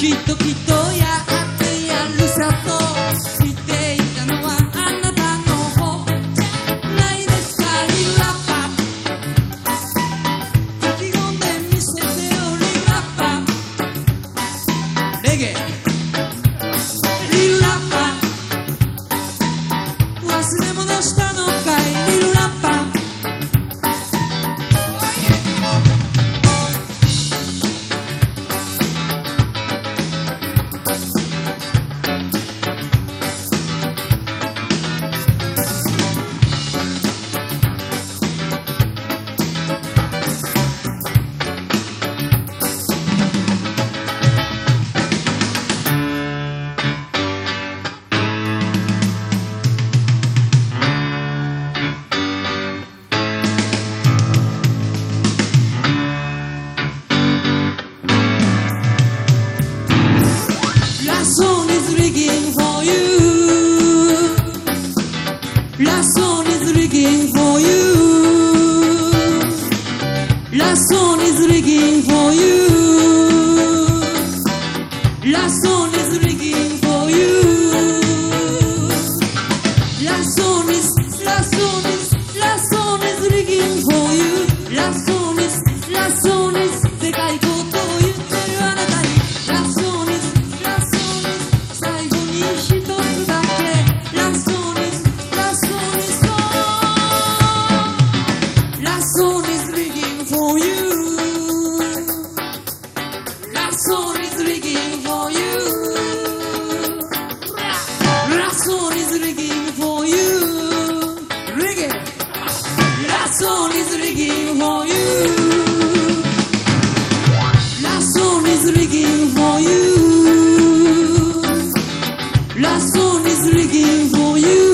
きっときっと rigging for you. Last one is rigging for you. Last one is rigging for you. Last zone is looking for you.